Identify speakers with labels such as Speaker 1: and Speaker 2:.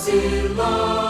Speaker 1: Sila